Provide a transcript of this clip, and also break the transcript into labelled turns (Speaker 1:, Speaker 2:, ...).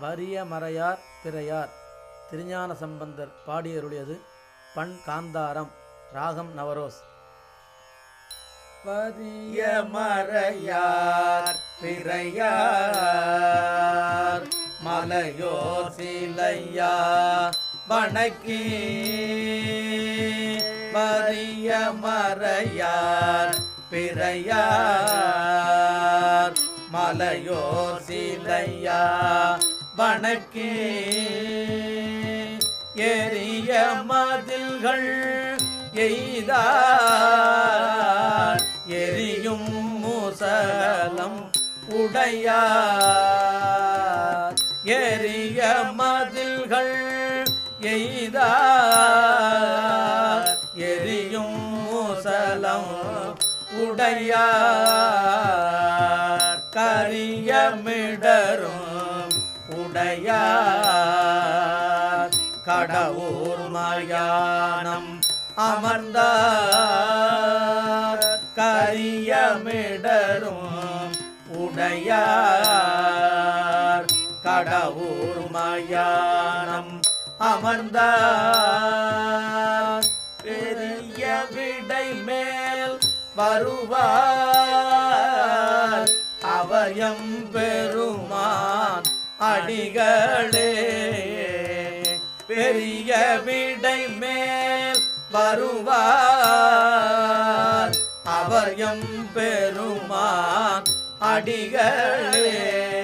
Speaker 1: வரிய மறையார் பிறையார் திருஞான சம்பந்தர் பாடியருடையது பண் காந்தாரம் ராகம் நவரோஸ்.
Speaker 2: வரிய மறையார் பிறையார் மலையோ சிலையா வணக்கி. வரிய மறையார் பிறையார் மலையோ சிலையா வணக்கே எரிய மதில்கள் எய்தார். எரியும் மூசலம் உடையார். எரிய மதில்கள் எய்தார். எரியும் மூசலம் உடையார். கரியமிட உடையார். கடவுர் மயானம் அமர்ந்த கரியமிடரும் உடையார். கடவுர் மயானம் அமர்ந்த பெரிய விடை மேல் வருவார். அவயம் பெருமான் அடிகளே பெரிய விடை மேல் வருவார். அவர் எம் பெருமான் அடிகளே.